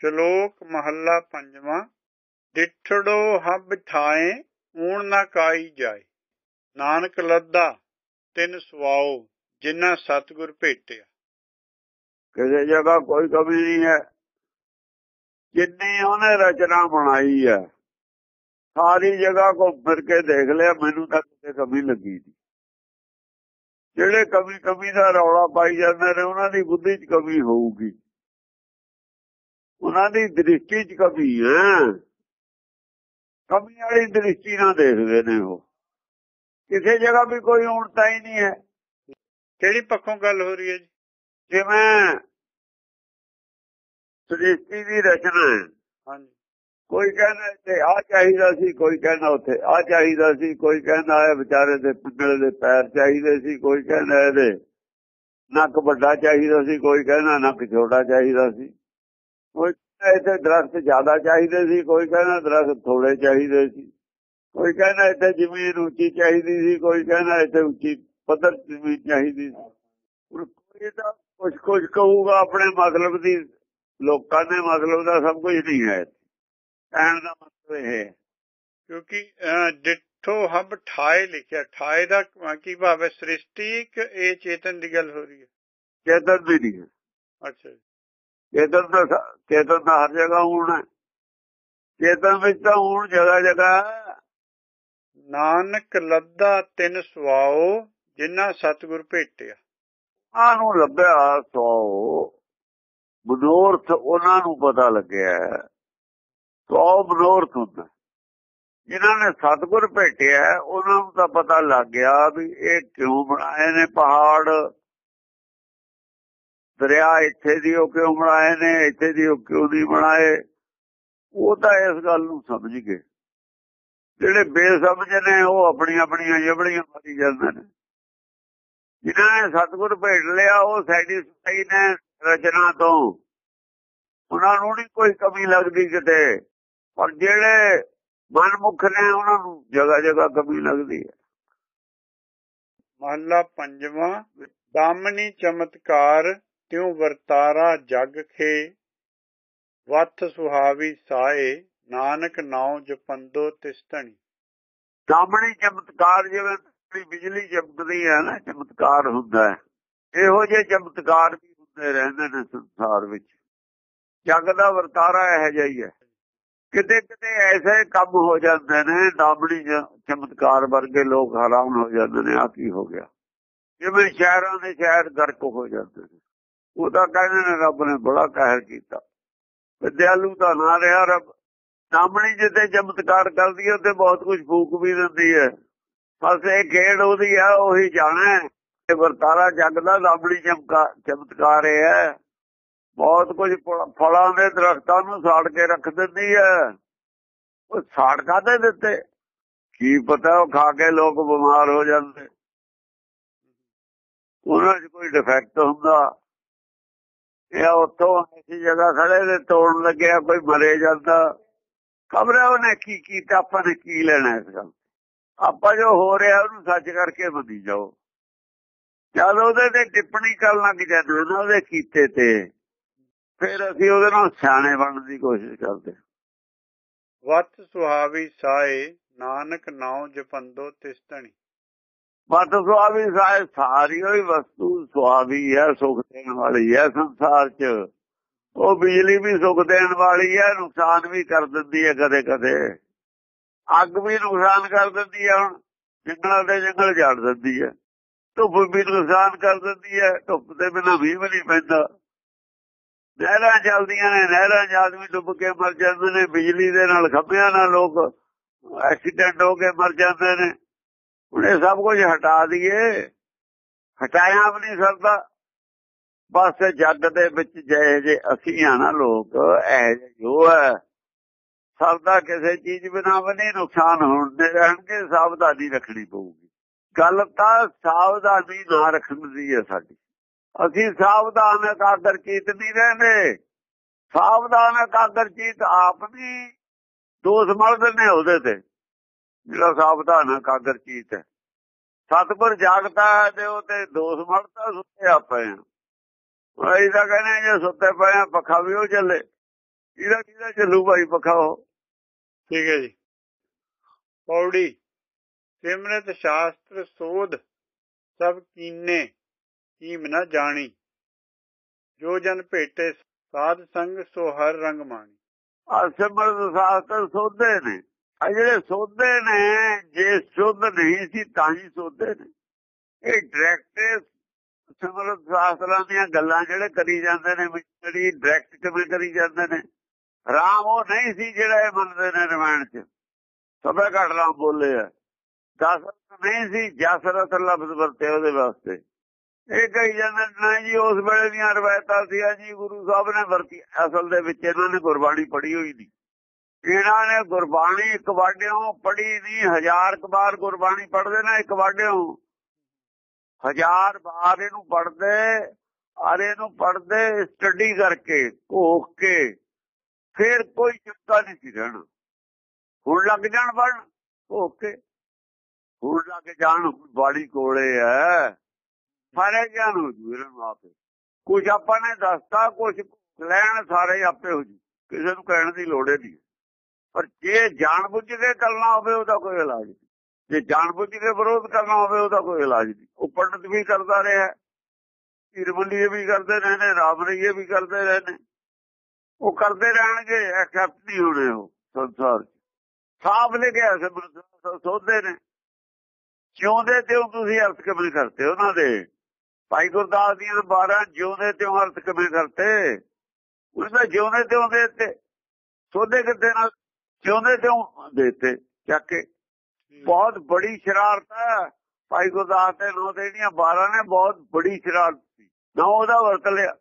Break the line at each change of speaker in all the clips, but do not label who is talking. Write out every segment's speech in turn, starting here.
ਸ਼ਲੋਕ ਮਹੱਲਾ ਪੰਜਵਾਂ, ਡਿਠੜੋ ਹੱਬ ਠਾਏ, ਊਣ ਨਾ ਕਾਈ ਜਾਏ। ਨਾਨਕ ਲੱਦਾ, ਤਿੰਨ ਸਵਾਓ ਜਿਨ੍ਹਾਂ ਸਤਿਗੁਰ ਭੇਟਿਆ।
ਕਿਸੇ ਜਗ੍ਹਾ ਕੋਈ ਕਮੀ ਨਹੀਂ ਹੈ। ਜਿੰਨੀ ਉਹਨੇ ਰਚਨਾ ਬਣਾਈ ਹੈ, ਸਾਰੀ ਜਗ੍ਹਾ ਕੋ ਫਿਰ ਕੇ ਦੇਖ ਲਿਆ, ਮੈਨੂੰ ਤਾਂ ਕਿਤੇ ਕਮੀ ਲੱਗੀ ਨਹੀਂ ਜਿਹੜੇ ਕਮੀ ਕਮੀ ਦਾ ਰੌਲਾ ਪਾਈ ਜਾਂਦੇ ਨੇ, ਉਹਨਾਂ ਦੀ ਬੁੱਧੀ 'ਚ ਕਮੀ ਹੋਊਗੀ। ਉਹਨਾਂ ਦੀ ਦ੍ਰਿਸ਼ਟੀ 'ਚ ਕਮੀ ਹੈ। ਕਮੀ ਵਾਲੀ ਦ੍ਰਿਸ਼ਟੀ ਨਾਲ ਦੇਖਦੇ ਨੇ ਉਹ। ਕਿਸੇ ਜਗ੍ਹਾ ਵੀ ਕੋਈ ਉਣਤਾ ਹੀ ਨਹੀਂ ਹੈ।
ਕਿਹੜੀ ਪੱਖੋਂ ਗੱਲ ਹੋ ਰਹੀ ਹੈ ਜੀ?
ਜਿਵੇਂ ਸ੍ਰਿਸ਼ਟੀ ਦੀ ਰਚਨਾ ਹੈ।
ਹਾਂਜੀ।
ਕੋਈ ਕਹਿੰਦਾ ਇੱਥੇ ਆ ਚਾਹੀਦਾ ਸੀ ਕੋਈ ਕਹਿੰਦਾ ਉੱਥੇ ਆ ਚਾਹੀਦਾ ਸੀ ਕੋਈ ਕਹਿੰਦਾ ਇਹ ਵਿਚਾਰੇ ਦੇ ਪਿੰਗਲੇ ਦੇ ਪੈਰ ਚਾਹੀਦੇ ਸੀ ਕੋਈ ਕਹਿੰਦਾ ਇਹਦੇ ਨੱਕ ਵੱਡਾ ਚਾਹੀਦਾ ਸੀ ਕੋਈ ਕਹਿੰਦਾ ਨੱਕ ਛੋਟਾ ਚਾਹੀਦਾ ਸੀ। ਕੋਈ ਕਹਿੰਦਾ ਇੱਥੇ ਦਰਖਤ ਜ਼ਿਆਦਾ ਚਾਹੀਦੇ ਸੀ ਕੋਈ ਕਹਿੰਦਾ ਦਰਖਤ ਥੋੜੇ ਚਾਹੀਦੇ ਸੀ। ਕੋਈ ਕਹਿੰਦਾ ਇੱਥੇ ਜ਼ਮੀਨ ਉੱਚੀ ਚਾਹੀਦੀ ਸੀ ਕੋਈ ਕਹਿੰਦਾ ਇੱਥੇ ਉੱਚੀ ਪੱਧਰ ਜ਼ਮੀਨ ਚਾਹੀਦੀ ਸੀ। ਕੋਈ ਤਾਂ ਕੁਝ ਕੁਝ ਕਹੂਗਾ ਆਪਣੇ ਮਤਲਬ ਦੀ ਲੋਕਾਂ ਦੇ ਮਤਲਬ ਦਾ ਸਭ ਕੁਝ ਨਹੀਂ ਹੈ। ਕਹਿਣ ਦਾ ਮਤਲਬ ਇਹ ਹੈ।
ਕਿਉਂਕਿ ਡਿਠੋ ਹੱਬ ਠਾਏ ਲਿਖਿਆ ਠਾਏ ਦਾ ਕੀ ਭਾਵ ਹੈ? ਸ੍ਰਿਸ਼ਟੀ ਕਿ ਇਹ ਚੇਤਨ ਦੀ ਗੱਲ ਹੋ ਰਹੀ ਹੈ।
ਚੇਤਨ ਵੀ ਨਹੀਂ
ਅੱਛਾ
ਚੇਤਨ ਦਾ ਸ- ਚੇਤਨ ਦਾ ਹਰ ਜਗ੍ਹਾ ਹੋਣਾ। ਚੇਤਨ ਵਿੱਚ ਤਾਂ ਹੁਣ ਜਗ੍ਹਾ ਜਗ੍ਹਾ।
ਨਾਨਕ ਲੱਦਾ ਤਿੰਨ ਸਵਾਓ ਜਿਨ੍ਹਾਂ ਸਤਿਗੁਰ ਭੇਟਿਆ।
ਉਹਨਾਂ ਨੂੰ ਲੱਭਿਆ ਸੋ ਮਨੋਰਥ ਉਹਨਾਂ ਨੂੰ ਪਤਾ ਲੱਗਿਆ ਸੋ ਮਨੋਰਥ ਹੁੰਦਾ ਜਿਨ੍ਹਾਂ ਨੇ ਸਤਿਗੁਰ ਭੇਟਿਆ ਉਹਨਾਂ ਨੂੰ ਤਾਂ ਪਤਾ ਲੱਗ ਗਿਆ ਵੀ ਇਹ ਕਿਉਂ ਬਣਾਏ ਨੇ ਪਹਾੜ। ਦਰਿਆ ਇੱਥੇ ਦੀ ਉਹ ਕਿਉਂ ਬਣਾਏ ਨੇ, ਇੱਥੇ ਦੀ ਉਹ ਕਿਉਂ ਨਹੀਂ ਬਣਾਏ? ਉਹ ਤਾਂ ਇਸ ਗੱਲ ਨੂੰ ਸਮਝ ਗਏ। ਜਿਹੜੇ ਬੇਸਮਝ ਨੇ, ਉਹ ਆਪਣੀਆਂ ਆਪਣੀਆਂ ਜਬੜੀਆਂ ਮਾਰੀ ਜਾਂਦੇ ਨੇ। ਜਿਨ੍ਹਾਂ ਨੇ ਸਤਿਗੁਰ ਭੇਟ ਲਿਆ, ਉਹ ਸੈਟੀਸਫਾਈ ਨੇ ਰਚਨਾ ਤੋਂ। ਉਹਨਾਂ ਨੂੰ ਨਹੀਂ ਕੋਈ ਕਮੀ ਲੱਗਦੀ ਕਿਤੇ। ਪਰ ਜਿਹੜੇ ਮਨਮੁਖ ਨੇ, ਉਹਨਾਂ ਨੂੰ ਜਗਾ ਜਗ੍ਹਾ ਕਮੀ ਲੱਗਦੀ ਹੈ।
ਮਹੱਲਾ ਪੰਜਵਾਂ, ਦਾਮਨੀ ਚਮਤਕਾਰ ਤਿਉ ਵਰਤਾਰਾ ਜਗ ਖੇ ਵਤ ਸੁਹਾਵੀ ਸਾਏ, ਨਾਨਕ ਨਾਉ ਜਪੰਦੋ ਤਿਸਤਣੀ।
ਸਾਹਮਣੇ ਚਮਤਕਾਰ ਜਿਵੇਂ ਬਿਜਲੀ ਚਮਕਦੀ ਹੈ ਨਾ, ਚਮਤਕਾਰ ਹੁੰਦਾ ਹੈ। ਇਹੋ ਜਿਹੇ ਚਮਤਕਾਰ ਵੀ ਹੁੰਦੇ ਰਹਿੰਦੇ ਨੇ ਸੰਸਾਰ ਵਿੱਚ। ਜਗ ਦਾ ਵਰਤਾਰਾ ਇਹ ਜਿਹਾ ਹੈ ਕਿਤੇ ਕਿਤੇ ਐਸੇ ਕੰਮ ਹੋ ਜਾਂਦੇ ਨੇ ਦਾਮੜੀ ਚਮਤਕਾਰ ਵਰਗੇ ਲੋਕ ਹੈਰਾਨ ਹੋ ਜਾਂਦੇ ਨੇ ਆ ਕੀ ਹੋ ਗਿਆ। ਜਿਵੇਂ ਸ਼ਹਿਰਾਂ ਦੇ ਸ਼ਹਿਰ ਗਰਕ ਹੋ ਜਾਂਦੇ ਨੇ। ਉਹ ਕਹਿੰਦੇ ਨੇ ਰੱਬ ਨੇ ਬੜਾ ਕਹਿਰ ਕੀਤਾ। ਵਿਦਿਆਲੂ ਤਾਂ ਨਾ ਰਿਹਾ ਰੱਬ। ਸਾਹਮਣੇ ਜਿੱਤੇ ਚਮਤਕਾਰ ਕਰਦੀ ਹੈ ਤੇ ਬਹੁਤ ਕੁਝ ਫੂਕ ਵੀ ਦਿੰਦੀ ਹੈ। ਬਸ ਇਹ ਖੇਡ ਉਹਦੀ ਆ, ਉਹੀ ਜਾਣਾ ਹੈ। ਵਰਤਾਰਾ ਜਗ ਦਾ ਲਾਬੜੀ ਚਮਕਾ, ਚਮਤਕਾਰ ਹੈ। ਬਹੁਤ ਕੁਝ ਫਲ- ਫਲਾਂ ਦੇ ਦਰਖਤਾਂ ਨੂੰ ਸਾੜ ਕੇ ਰੱਖ ਦਿੰਦੀ ਹੈ। ਉਹ ਸਾੜ ਕਾਦੇ ਦਿੱਤੇ? ਕੀ ਪਤਾ ਉਹ ਖਾ ਕੇ ਲੋਕ ਬਿਮਾਰ ਹੋ ਜਾਂਦੇ। ਉਹਨਾਂ 'ਚ ਕੋਈ ਡਿਫੈਕਟ ਹੁੰਦਾ। ਇਹ ਉੱਥੋਂ ਐਸੀ ਜਗ੍ਹਾ ਖੜੇ ਦੇ ਤੋੜਨ ਲੱਗਿਆ, ਕੋਈ ਮਰੇ ਜਾਂਦਾ। ਖਬਰ ਉਹਨੇ ਕੀ ਕੀਤਾ, ਆਪਾਂ ਨੇ ਕੀ ਲੈਣਾ ਇਸ ਗੱਲ ਆਪਾਂ ਜੋ ਹੋ ਰਿਹਾ, ਉਹਨੂੰ ਸੱਚ ਕਰਕੇ ਮੰਨੀ ਜਾਓ। ਜਦ ਉਹਦੇ ਤੇ ਟਿੱਪਣੀ ਕਰਨ ਲੱਗ ਜਾਂਦੇ ਨਾ ਉਹਦੇ ਕੀਤੇ ਤੇ, ਫਿਰ ਅਸੀਂ ਉਹਦੇ ਨਾਲ ਸਿਆਣੇ ਬਣਨ ਦੀ ਕੋਸ਼ਿਸ਼ ਕਰਦੇ
ਵਤ ਸੁਹਾਵੀ ਸਾਏ, ਨਾਨਕ ਨਾਉ ਜਪੰਦੋ ਤਿਸਤਣੀ।
ਮਤ ਸੁਆਵੀ ਸਾਇ ਸਾਰੀ ਹੋਈ ਵਸਤੂ ਸੁਆਵੀ ਹੈ, ਸੁਖ ਦੇਣ ਵਾਲੀ ਹੈ ਸੰਸਾਰ 'ਚ। ਉਹ ਬਿਜਲੀ ਵੀ ਸੁਖ ਦੇਣ ਵਾਲੀ ਹੈ, ਨੁਕਸਾਨ ਵੀ ਕਰ ਦਿੰਦੀ ਹੈ ਕਦੇ ਕਦੇ ਅੱਗ ਵੀ ਨੁਕਸਾਨ ਕਰ ਦਿੰਦੀ ਹੈ ਹੁਣ, ਜੰਗਲਾਂ ਦੇ ਜੰਗਲ ਝਾੜ ਦਿੰਦੀ ਹੈ। ਧੁੱਪ ਵੀ ਨੁਕਸਾਨ ਕਰ ਦਿੰਦੀ ਹੈ, ਧੁੱਪ ਦੇ ਬਿਨਾਂ ਵੀ ਨਹੀਂ ਪੈਂਦਾ। ਨਹਿਰਾਂ ਚੱਲਦੀਆਂ ਨੇ, ਨਹਿਰਾਂ 'ਚ ਵੀ ਡੁੱਬ ਕੇ ਮਰ ਜਾਂਦੇ ਨੇ, ਬਿਜਲੀ ਦੇ ਨਾਲ ਖੰਭਿਆਂ ਨਾਲ ਲੋਕ ਐਕਸੀਡੈਂਟ ਹੋ ਕੇ ਮਰ ਜਾਂਦੇ ਨੇ। ਹੁਣ ਇਹ ਸਭ ਕੁਝ ਹਟਾ ਦਈਏ। ਹਟਾਇਆ ਵੀ ਨਹੀਂ ਸਕਦਾ ਬਸ ਜੱਗ ਦੇ ਵਿੱਚ ਜਿਹੇ ਜੇ ਅਸੀਂ ਆ ਨਾ ਲੋਕ, ਇਹ ਜੋ ਹੈ ਸਭ ਕਿਸੇ ਚੀਜ਼ ਬਿਨਾਂ ਵੀ ਨਹੀਂ ਨੁਕਸਾਨ ਹੁੰਦੇ ਰਹਿਣਗੇ ਸਾਵਧਾਨੀ ਰੱਖਣੀ ਪਊਗੀ। ਗੱਲ ਤਾਂ ਸਾਵਧਾਨੀ ਨਾ ਰੱਖਣ ਦੀ ਹੈ ਸਾਡੀ। ਅਸੀਂ ਸਾਵਧਾਨ ਇਕਾਗਰ ਚੀਤ ਨਹੀਂ ਰਹਿੰਦੇ। ਸਾਵਧਾਨ ਇਕਾਗਰ ਚੀਤ ਆਪ ਵੀ ਦੋਸ਼ ਮਲਦੇ ਨੇ ਉਹਦੇ ਤੇ। ਜਿਹੜਾ ਸਾਵਧਾਨ ਇਕਾਗਰ ਚੀਤ ਹੈ। ਸਤਿਗੁਰ ਜਾਗਦਾ ਹੈ ਤੇ ਉਹ ਤੇ ਦੋਸ਼ ਮਲਦਾ ਸੁੱਤੇ ਆਪੇ ਅਸੀਂ ਤਾਂ ਕਹਿੰਦੇ ਜੇ ਸੁੱਤੇ ਪਏ ਪੱਖਾ ਵੀ ਉਹ ਚੱਲੇ। ਇਹਦਾ ਕਿਹਦਾ ਚੱਲੂ ਭਾਈ ਪੱਖਾ ਉਹ?
ਠੀਕ ਹੈ ਜੀ। ਪੌੜੀ ਸਿਮਰਤ ਸ਼ਾਸਤਰ ਸੋਧ ਸਭ ਕੀਨੇ ਕੀਮ ਨਾ ਜਾਣੀ। ਜੋ ਜਨ ਭੇਟੇ ਸਾਧ ਸੰਗ ਸੋ ਹਰ ਰੰਗ ਮਾਣੀ।
ਆ ਸਿਮਰਤ ਸ਼ਾਸਤਰ ਸੋਧੇ ਨੇ। ਆ ਜਿਹੜੇ ਸੋਧੇ ਨੇ, ਜੇ ਸ਼ੁੱਧ ਨਹੀਂ ਸੀ ਤਾਂ ਹੀ ਸੋਧੇ ਨੇ। ਇਹ ਡਾਇਰੈਕਟ ਸਿਮਰਤ ਸ਼ਾਸਤਰਾਂ ਦੀਆਂ ਗੱਲਾਂ ਜਿਹੜੇ ਕਰੀ ਜਾਂਦੇ ਨੇ ਜਿਹੜੀ ਡਾਇਰੈਕਟ ਕਿਵੇਂ ਕਰੀ ਜਾਂਦੇ ਨੇ। ਰਾਮ ਉਹ ਨਹੀਂ ਸੀ ਜਿਹੜਾ ਇਹ ਮੰਨਦੇ ਨੇ ਰਮਾਇਣ ਚ। ਸਭਾ ਘਟ ਰਾਮ ਬੋਲੇ ਆ। ਦਸਰਥ ਨਹੀਂ ਸੀ, ਜਸਰਥ ਲਫ਼ਜ਼ ਵਰਤੇ ਉਹਦੇ ਵਾਸਤੇ। ਇਹ ਕਹੀ ਜਾਂਦੇ ਨਾ ਜੀ, ਉਸ ਵੇਲੇ ਦੀਆਂ ਰਵਾਇਤਾਂ ਸੀ ਜੀ, ਗੁਰੂ ਸਾਹਿਬ ਨੇ ਵਰਤੀ ਅਸਲ ਦੇ ਵਿੱਚ ਇਹਨਾਂ ਨੇ ਗੁਰਬਾਣੀ ਪੜ੍ਹੀ ਹੋਈ ਨਹੀਂ ਇਹਨਾਂ ਨੇ ਗੁਰਬਾਣੀ ਇੱਕ ਵਾਢਿਓਂ ਪੜ੍ਹੀ ਨਹੀਂ ਹਜ਼ਾਰ ਵਾਰ ਗੁਰਬਾਣੀ ਪੜ੍ਹਦੇ ਨਾ ਇੱਕ ਵਾਢਿਓਂ ਹਜ਼ਾਰ ਵਾਰ ਇਹਨੂੰ ਪੜ੍ਹਦੇ ਔਰ ਇਹਨੂੰ ਪੜ੍ਹਦੇ ਸਟੱਡੀ ਕਰਕੇ, ਘੋਖ ਕੇ, ਫਿਰ ਕੋਈ ਚਿੰਤਾ ਨਹੀਂ ਸੀ ਰਹਿਣਾ। ਹੁਣ ਲੱਗ ਜਾਣ ਪੜਨ ਘੋਖ ਕੇ। ਹੁਣ ਲੱਗ ਜਾਣ ਬਾੜੀ ਕੋਲੇ ਐ। ਸਾਰੇ ਗਿਆਨ ਹੋ ਜੂ ਇਹਨਾਂ ਨੂੰ ਆਪੇ। ਕੁਝ ਆਪਾਂ ਨੇ ਦੱਸਤਾ ਕੁਝ ਲੈਣ, ਸਾਰੇ ਆਪੇ ਹੋ ਜੂ। ਕਿਸੇ ਨੂੰ ਕਹਿਣ ਦੀ ਲੋੜ ਨਹੀਂ ਪਰ ਜੇ ਜਾਣ ਬੁੱਝ ਕੇ ਕਰਨਾ ਹੋਵੇ, ਉਹਦਾ ਕੋਈ ਇਲਾਜ ਨਹੀਂ। ਜੇ ਜਾਣ ਬੁੱਝ ਕੇ ਵਿਰੋਧ ਕਰਨਾ ਹੋਵੇ, ਉਹਦਾ ਕੋਈ ਇਲਾਜ ਨਹੀਂ। ਉਹ ਪੰਡਤ ਵੀ ਕਰਦਾ ਰਿਹਾ ਪੀਰਬੰਦੀ ਵੀ ਕਰਦੇ ਰਹੇ ਨੇ ਰਾਮਰਈਏ ਵੀ ਕਰਦੇ ਰਹੇ ਨੇ। ਉਹ ਕਰਦੇ ਰਹਿਣਗੇ ਐਕਸੈਪਟ ਨਹੀਂ ਹੋਣੇ ਉਹ ਸੰਸਾਰ ਸਾਫ਼ ਲਿਖਿਆ ਸਿਮਰਤ ਸੋਧਦੇ ਨੇ। ਜਿਉਂਦੇ ਤੇ ਤੁਸੀਂ ਅਰਥ ਕਿਵੇਂ ਕਰਤੇ ਉਹਨਾਂ ਦੇ? ਭਾਈ ਗੁਰਦਾਸ ਦੀਆਂ 12 ਜਿਉਂਦੇ ਤੇ ਅਰਥ ਕਿਵੇਂ ਕਰਤੇ? ਉਸ ਜਿਉਂਦੇ ਤੇ ਉਹਦੇ ਤੇ ਸੋਧੇ ਕਿਤੇ ਨਾਲ? ਜਿਉਂਦੇ ਤੇ ਦੇਤੇ ਚੱਕ ਕੇ। ਬਹੁਤ ਬੜੀ ਸ਼ਰਾਰਤ ਹੈ। ਭਾਈ ਗੁਰਦਾਸ ਦੇ ਨੋ ਦੇ ਜਿਹੜੀਆਂ 12 ਨੇ ਬਹੁਤ ਬੜੀ ਸ਼ਰਾਰਤ ਸੀ। ਨਾ ਉਹਦਾ ਵਰਤ ਲਿਆ।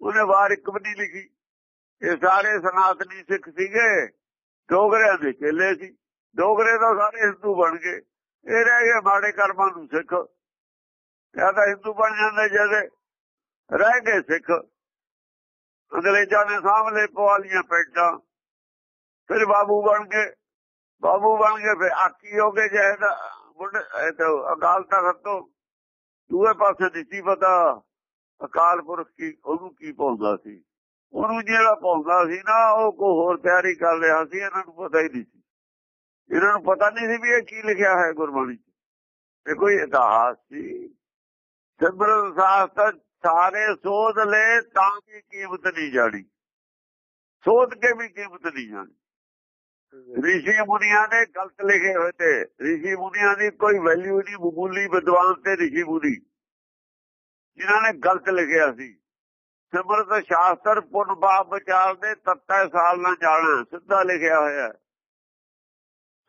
ਉਹਨੇ ਵਾਰ ਇੱਕ ਵੀ ਨਹੀਂ ਲਿਖੀ। ਇਹ ਸਾਰੇ ਸਨਾਤਨੀ ਸਿੱਖ ਸੀਗੇ। ਡੋਗਰਿਆਂ ਦੇ ਚੇਲੇ ਸੀ। ਡੋਗਰੇ ਤਾਂ ਸਾਰੇ ਹਿੰਦੂ ਬਣ ਗਏ। ਇਹ ਰਹਿ ਗਏ ਮਾੜੇ ਕਰਮਾਂ ਨੂੰ ਸਿੱਖ। ਜਾਂ ਤਾਂ ਹਿੰਦੂ ਬਣ ਜਾਂਦੇ ਜਦੇ ਰਹਿ ਗਏ ਸਿੱਖ। ਅੰਗਰੇਜ਼ਾਂ ਨੇ ਸਾਹਮਣੇ ਪਵਾਲੀਆਂ ਪੈਟਾਂ। ਫਿਰ ਬਾਬੂ ਬਣ ਗਏ। ਬਾਬੂ ਬਣ ਗਏ, ਫਿਰ ਆਕੀ ਹੋ ਗਏ ਜੇ ਬੁੱਢ ਅਕਾਲ ਤਖਤ ਤੋਂ ਦੂਏ ਪਾਸੇ ਦਿੱਤੀ ਪਤਾ, ਅਕਾਲ ਪੁਰਖ ਕੀ, ਉਹਨੂੰ ਕੀ ਪਾਉਂਦਾ ਸੀ? ਉਹਨੂੰ ਜਿਹੜਾ ਪਾਉਂਦਾ ਸੀ ਨਾ, ਉਹ ਕੋ ਹੋਰ ਤਿਆਰੀ ਕਰ ਰਿਹਾ ਸੀ, ਇਹਨਾਂ ਨੂੰ ਪਤਾ ਹੀ ਨਹੀਂ ਸੀ। ਇਹਨਾਂ ਨੂੰ ਪਤਾ ਨਹੀਂ ਸੀ ਵੀ ਇਹ ਕੀ ਲਿਖਿਆ ਹੈ ਗੁਰਬਾਣੀ 'ਚ। ਇਹ ਕੋਈ ਇਤਿਹਾਸ ਸੀ। ਸਿਮਰਨ ਸਾਸਤ ਸਾਰੇ ਸੋਧ ਲੈ ਤਾਂ ਵੀ ਕੀਮਤ ਨਹੀਂ ਜਾਣੀ। ਸੋਧ ਕੇ ਵੀ ਕੀਮਤ ਨਹੀਂ ਜਾਣੀ। ਰਿਸ਼ੀ ਮੁਨੀਆਂ ਨੇ ਗਲਤ ਲਿਖੇ ਹੋਏ ਤੇ ਰਿਸ਼ੀ ਮੁਨੀਆਂ ਦੀ ਕੋਈ ਵੈਲਿਊ ਨਹੀਂ ਬਬੂਲੀ ਵਿਦਵਾਨ ਤੇ ਰਿਸ਼ੀ ਮੁਨੀ। ਜਿਨ੍ਹਾਂ ਨੇ ਗਲਤ ਲਿਖਿਆ ਸੀ। ਸਿਮਰਤ ਸ਼ਾਸਤਰ ਪੁੰਨ ਬਾਪ ਵਿਚਾਰ ਦੇ ਤੱਤਾ ਸਾਲ ਨਾ ਜਾਣਾ, ਸਿੱਧਾ ਲਿਖਿਆ ਹੋਇਆ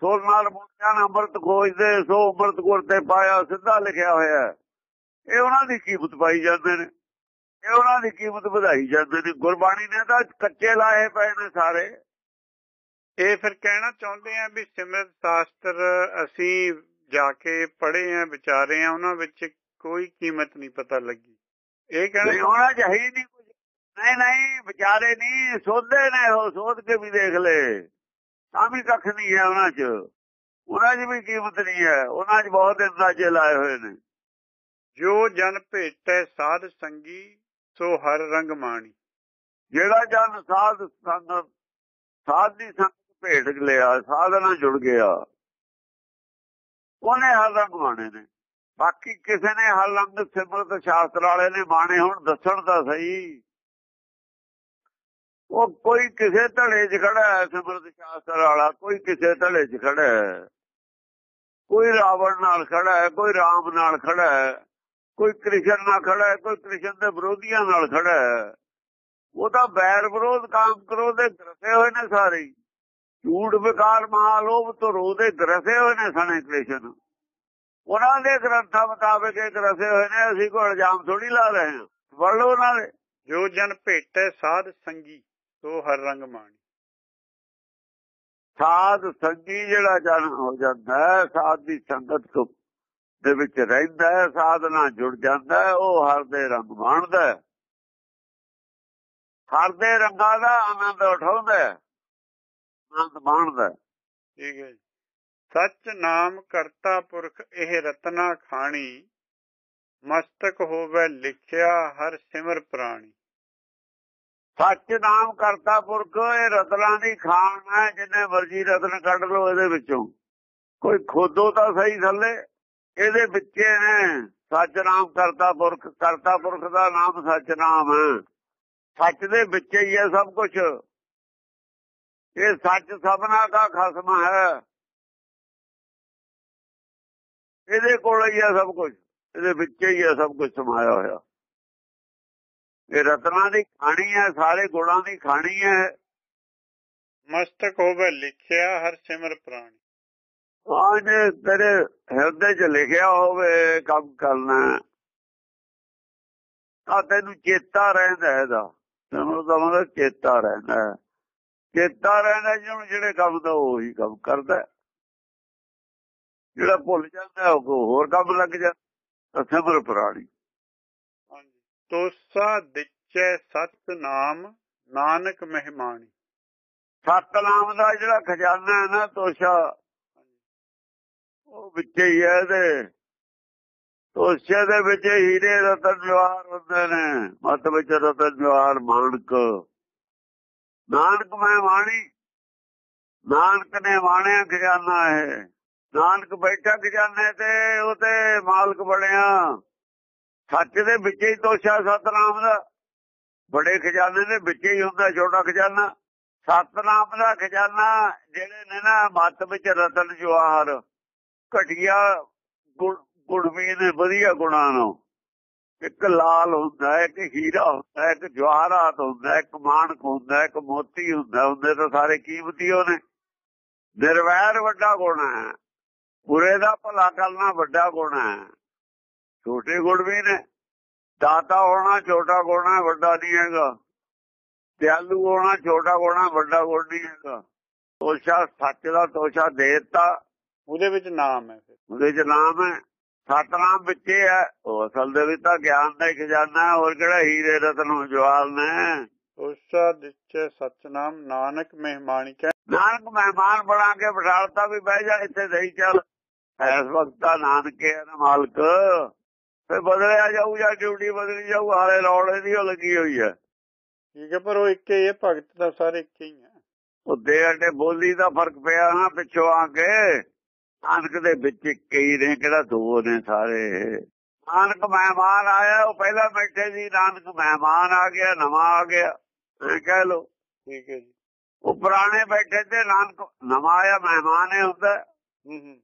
ਸੋਲ ਨਾਲ ਮੁੰਡਿਆਂ ਅੰਮ੍ਰਿਤ ਖੋਜਦੇ ਸੋ ਅੰਮ੍ਰਿਤ ਗੁਰ ਤੇ ਪਾਇਆ, ਸਿੱਧਾ ਲਿਖਿਆ ਹੋਇਆ ਇਹ ਉਹਨਾਂ ਦੀ ਕੀਮਤ ਪਾਈ ਜਾਂਦੇ ਨੇ। ਇਹ ਉਹਨਾਂ ਦੀ ਕੀਮਤ ਵਧਾਈ ਜਾਂਦੇ ਨੇ। ਗੁਰਬਾਣੀ ਨੇ ਤਾਂ ਕੱਚੇ ਲਾਏ ਪਏ ਨੇ ਸਾਰੇ।
ਇਹ ਫਿਰ ਕਹਿਣਾ ਚਾਹੁੰਦੇ ਆ ਵੀ ਸਿਮਰਤ ਸ਼ਾਸਤਰ ਅਸੀਂ ਜਾ ਕੇ ਪੜ੍ਹੇ ਆ ਵਿਚਾਰੇ ਆ ਉਹਨਾਂ ਵਿੱਚ ਕੋਈ ਕੀਮਤ ਨਹੀਂ ਪਤਾ ਲੱਗੀ। ਇਹ ਕਹਿਣਾ
ਹੋਣਾ ਚਾਹੀਦੀ ਨਹੀਂ ਕੁਝ ਨਹੀਂ ਨਹੀਂ ਵਿਚਾਰੇ ਨਹੀਂ ਸੋਧੇ ਨੇ ਉਹ ਸੋਧ ਕੇ ਵੀ ਦੇਖ ਲੈ। ਤਾਂ ਵੀ ਕੱਖ ਨਹੀਂ ਹੈ ਉਹਨਾਂ 'ਚ। ਉਹਨਾਂ 'ਚ ਵੀ ਕੀਮਤ ਨਹੀਂ ਹੈ। ਉਹਨਾਂ 'ਚ ਬਹੁਤ ਅੰਦਾਜ਼ੇ ਲਾਏ ਹੋਏ ਨੇ।
ਜੋ ਜਨ ਭੇਟੈ ਸਾਧ ਸੰਗੀ ਸੋ ਹਰ ਰੰਗ ਮਾਣੀ।
ਜਿਹੜਾ ਜਨ ਸਾਧ ਸੰਗ ਸਾਧ ਦੀ ਸੰਗ ਭੇਟ ਲਿਆ ਸਾਧ ਨਾਲ ਜੁੜ ਗਿਆ। ਉਹਨੇ ਹਰ ਰੰਗ ਮਾਣੇ ਨੇ। ਬਾਕੀ ਕਿਸੇ ਨੇ ਹਰ ਰੰਗ ਸਿਮਰਤ ਸ਼ਾਸਤਰ ਵਾਲੇ ਨੇ ਬਾਣੇ ਹੁਣ, ਦੱਸਣ ਤਾਂ ਸਹੀ। ਉਹ ਕੋਈ ਕਿਸੇ ਧੜੇ 'ਚ ਖੜਾ ਹੈ, ਸਿਮਰਤ ਸ਼ਾਸਤਰ ਵਾਲਾ, ਕੋਈ ਕਿਸੇ ਧੜੇ 'ਚ ਖੜਾ ਹੈ। ਕੋਈ ਰਾਵਣ ਨਾਲ ਖੜਾ ਹੈ, ਕੋਈ ਰਾਮ ਨਾਲ ਖੜਾ ਹੈ। ਕੋਈ ਕ੍ਰਿਸ਼ਨ ਨਾਲ ਖੜਾ ਹੈ, ਕੋਈ ਕ੍ਰਿਸ਼ਨ ਦੇ ਵਿਰੋਧੀਆਂ ਨਾਲ ਖੜਾ ਹੈ। ਉਹ ਤਾਂ ਬੈਰ ਵਿਰੋਧ, ਕਾਮ ਕਰੋ ਦੇ ਗਰਸੇ ਹੋਏ ਨੇ ਸਾਰੇ ਝੂਠ ਵਿਕਾਰ ਮਹਾਲੋਭ ਤੋਂ ਰੋਦੇ ਗਰਸੇ ਹੋਏ ਨੇ ਸਣੇ ਕ੍ਰਿਸ਼ਨ ਉਹਨਾਂ ਦੇ ਗ੍ਰੰਥਾਂ ਮੁਤਾਬਕ ਇਹ ਗਰਸੇ ਹੋਏ ਨੇ ਅਸੀਂ ਕੋਈ ਇਲਜ਼ਾਮ ਥੋੜੀ ਲਾ ਰਹੇ ਹਾਂ। ਵੜ ਲਓ ਉਹਨਾਂ ਦੇ।
ਜੋ ਜਨ ਭੇਟੈ ਸਾਧ ਸੰਗੀ ਸੋ ਹਰ ਰੰਗ ਮਾਣੀ।
ਸਾਧ ਸੰਗੀ ਜਿਹੜਾ ਜਨ ਹੋ ਜਾਂਦਾ ਹੈ ਸਾਧ ਦੀ ਸੰਗਤ ਦੇ ਵਿੱਚ ਰਹਿੰਦਾ ਹੈ ਸਾਧ ਨਾਲ ਜੁੜ ਜਾਂਦਾ ਹੈ ਉਹ ਹਰ ਦੇ ਰੰਗ ਮਾਣਦਾ ਹੈ। ਹਰ ਦੇ ਰੰਗਾਂ ਦਾ ਆਨੰਦ ਉਠਾਉਂਦਾ ਹੈ। ਆਨੰਦ ਮਾਣਦਾ
ਠੀਕ ਹੈ ਸੱਚ ਨਾਮ ਕਰਤਾ ਪੁਰਖ ਇਹ ਰਤਨਾ ਖਾਣੀ ਮਸਤਕ ਹੋਵੇ ਲਿਖਿਆ ਹਰ ਸਿਮਰ ਪ੍ਰਾਣੀ।
ਸੱਚ ਨਾਮ ਕਰਤਾ ਪੁਰਖ ਇਹ ਰਤਨਾਂ ਦੀ ਖਾਨ ਹੈ ਜਿੰਨੇ ਮਰਜ਼ੀ ਰਤਨ ਕੱਢ ਲਓ ਇਹਦੇ ਵਿੱਚੋਂ। ਕੋਈ ਖੋਦੋ ਤਾਂ ਸਹੀ ਥੱਲੇ ਇਹਦੇ ਵਿੱਚੇ ਨੇ। ਸੱਚ ਨਾਮ ਕਰਤਾ ਪੁਰਖ ਕਰਤਾ ਪੁਰਖ ਦਾ ਨਾਮ ਸੱਚ ਨਾਮ ਹੈ। ਸੱਚ ਦੇ ਵਿੱਚ ਹੀ ਹੈ ਸਭ ਕੁਝ ਇਹ ਸੱਚ ਸਭਨਾ ਦਾ ਖਸਮ ਹੈ। ਇਹਦੇ ਕੋਲ ਹੀ ਹੈ ਸਭ ਕੁਝ ਇਹਦੇ ਵਿੱਚ ਹੀ ਹੈ ਸਭ ਕੁਝ ਸਮਾਇਆ ਹੋਇਆ। ਇਹ ਰਤਨਾਂ ਦੀ ਖਾਣੀ ਹੈ ਸਾਰੇ ਗੁਣਾਂ ਦੀ ਖਾਣੀ ਹੈ।
ਮਸਤਕ ਹੋਵੇ ਲਿਖਿਆ ਹਰ ਸਿਮਰ ਪ੍ਰਾਣੀ।
ਆਨੇ ਤੇਰੇ ਹਿਰਦੇ 'ਚ ਲਿਖਿਆ ਹੋਵੇ ਕੰਮ ਕਰਨਾ ਆ ਤੈਨੂੰ ਚੇਤਾ ਰਹਿੰਦਾ ਇਹਦਾ। ਤੈਨੂੰ ਤਾਂ ਮਤਲਬ ਚੇਤਾ ਰਹਿੰਦਾ ਹੈ। ਚੇਤਾ ਰਹਿੰਦਾ ਜਿਹਨੂੰ ਜਿਹੜੇ ਕੰਮ ਦਾ ਉਹੀ ਕੰਮ ਕਰਦਾ। ਜਿਹੜਾ ਭੁੱਲ ਜਾਂਦਾ ਉਹ ਹੋਰ ਕੰਮ ਲੱਗ ਜਾਂਦਾ। ਸਿਮਰ ਪ੍ਰਾਣੀ।
ਤੋਸਾ ਦਿੱਚੈ ਸਤ ਨਾਮ ਨਾਨਕ ਮਹਿਮਾਨੀ।
ਸਤਨਾਮ ਦਾ ਜਿਹੜਾ ਖਜ਼ਾਨਾ ਹੈ ਨਾ ਤੋਸ਼ਾ ਉਹ ਵਿੱਚ ਹੀ ਹੈ ਇਹਦੇ ਤੋਸ਼ੇ ਦੇ ਵਿੱਚ ਹੀਰੇ ਰਤਨ ਜਵਾਹਰ ਹੁੰਦੇ ਨੇ। ਮਤ ਵਿੱਚ ਰਤਨ ਜਵਾਹਰ ਮਾਨਕ। ਨਾਨਕ ਮੈਂ ਬਾਣੀ ਨਾਨਕ ਨੇ ਬਾਣਿਆ ਖਜ਼ਾਨਾ ਹੈ। ਨਾਨਕ ਬੈਠਾ ਖਜ਼ਾਨੇ ਤੇ ਉਹ ਤੇ ਮਾਲਕ ਬਣਿਆ। ਸੱਚ ਦੇ ਵਿੱਚ ਹੀ ਤੋਸ਼ਾ ਸਤਨਾਮ ਦਾ। ਬੜੇ ਖਜ਼ਾਨੇ ਦੇ ਵਿੱਚ ਹੀ ਹੁੰਦਾ ਛੋਟਾ ਖਜ਼ਾਨਾ। ਸਤਨਾਮ ਦਾ ਖਜ਼ਾਨਾ, ਜਿਹੜੇ ਨੇ ਨਾ ਮੱਤ ਵਿੱਚ ਰਤਨ ਜਵਾਹਰ ਘਟਿਆ ਗੁਣਵੀ ਦੇ ਵਧੀਆ ਗੁਣਾਂ ਨੂੰ ਇੱਕ ਲਾਲ ਹੁੰਦਾ ਹੈ, ਇੱਕ ਹੀਰਾ ਹੁੰਦਾ ਹੈ, ਇੱਕ ਜਵਾਹਰਾਤ ਹੁੰਦਾ ਹੈ, ਇੱਕ ਮਾਨਕ ਹੁੰਦਾ ਹੈ, ਇੱਕ ਮੋਤੀ ਹੁੰਦਾ ਹੁੰਦੇ ਤਾਂ ਸਾਰੇ ਕੀਮਤੀ ਉਹਨੇ। ਨਿਰਵੈਰ ਵੱਡਾ ਗੁਣ ਹੈ। ਬੁਰੇ ਦਾ ਭਲਾ ਕਰਨਾ ਵੱਡਾ ਗੁਣ ਹੈ। ਛੋਟੇ ਗੁਣ ਵੀ ਨੇ। ਦਾਤਾ ਹੋਣਾ ਛੋਟਾ ਗੁਣ ਹੈ, ਵੱਡਾ ਨਹੀਂ ਹੈਗਾ। ਦਿਆਲੂ ਹੋਣਾ ਛੋਟਾ ਹੋਣਾ ਵੱਡਾ ਗੁਣ ਨਹੀਂ ਹੈਗਾ। ਤੋਸ਼ਾ, ਸੱਚ ਦਾ ਤੋਸ਼ਾ ਦੇਤਾ।
ਉਹਦੇ ਵਿੱਚ ਨਾਮ ਹੈ ਫਿਰ।
ਉਹਦੇ ਚ ਨਾਮ ਹੈ। ਸਤਨਾਮ ਵਿੱਚ ਹੀ ਹੈ। ਉਹ ਅਸਲ ਦੇ ਵਿੱਚ ਤਾਂ ਗਿਆਨ ਦਾ ਹੀ ਖਜ਼ਾਨਾ ਹੈ ਹੋਰ ਕਿਹੜਾ ਹੀਰੇ ਰਤਨ ਜਵਾਲ ਨੇ?
ਤੋਸਾ ਦਿੱਚੈ ਸਤਨਾਮ ਨਾਨਕ ਮਹਿਮਾਨੀ ਕਹਿ
ਨਾਨਕ ਮਹਿਮਾਨ ਬਣਾ ਕੇ ਬਿਠਾਲਤਾ ਵੀ ਬਹਿ ਜਾ ਇੱਥੇ ਸਹੀ ਚੱਲ। ਇਸ ਵਕਤ ਤਾਂ ਨਾਨਕੇ ਹੈ ਨਾ ਮਾਲਕ। ਫਿਰ ਬਦਲਿਆ ਜਾਊ ਜਾਂ ਡਿਊਟੀ ਬਦਲੀ ਜਾਊ ਹਾਲੇ ਰੌਲੇ ਦੀ ਲੱਗੀ ਹੋਈ ਹੈ।
ਠੀਕ ਹੈ ਪਰ ਉਹ ਇੱਕ ਹੀ ਹੈ ਭਗਤ ਤਾਂ ਸਾਰੇ ਇੱਕ ਹੀ ਹੈ।
ਉਹ ਦੇ ਅੱਡੇ ਬੋਲੀ ਦਾ ਫ਼ਰਕ ਪਿਆ ਨਾ ਪਿੱਛੋਂ ਆ ਕੇ। ਨਾਨਕ ਦੇ ਵਿੱਚ ਕਈ ਨੇ ਕਿਹੜਾ ਦੋ ਨੇ ਸਾਰੇ। ਨਾਨਕ ਮਹਿਮਾਨ ਆਇਆ ਉਹ ਪਹਿਲਾਂ ਬੈਠੇ ਸੀ ਨਾਨਕ ਮਹਿਮਾਨ ਆ ਗਿਆ ਨਵਾਂ ਆ ਗਿਆ। ਕਹਿ ਲੋ
ਠੀਕ ਹੈ ਜੀ।
ਉਹ ਪੁਰਾਣੇ ਬੈਠੇ ਤੇ ਨਾਨਕ ਨਵਾਂ ਆਇਆ ਮਹਿਮਾਨ ਹੀ ਹੁੰਦਾ।
ਹੂੰ ਹੂੰ।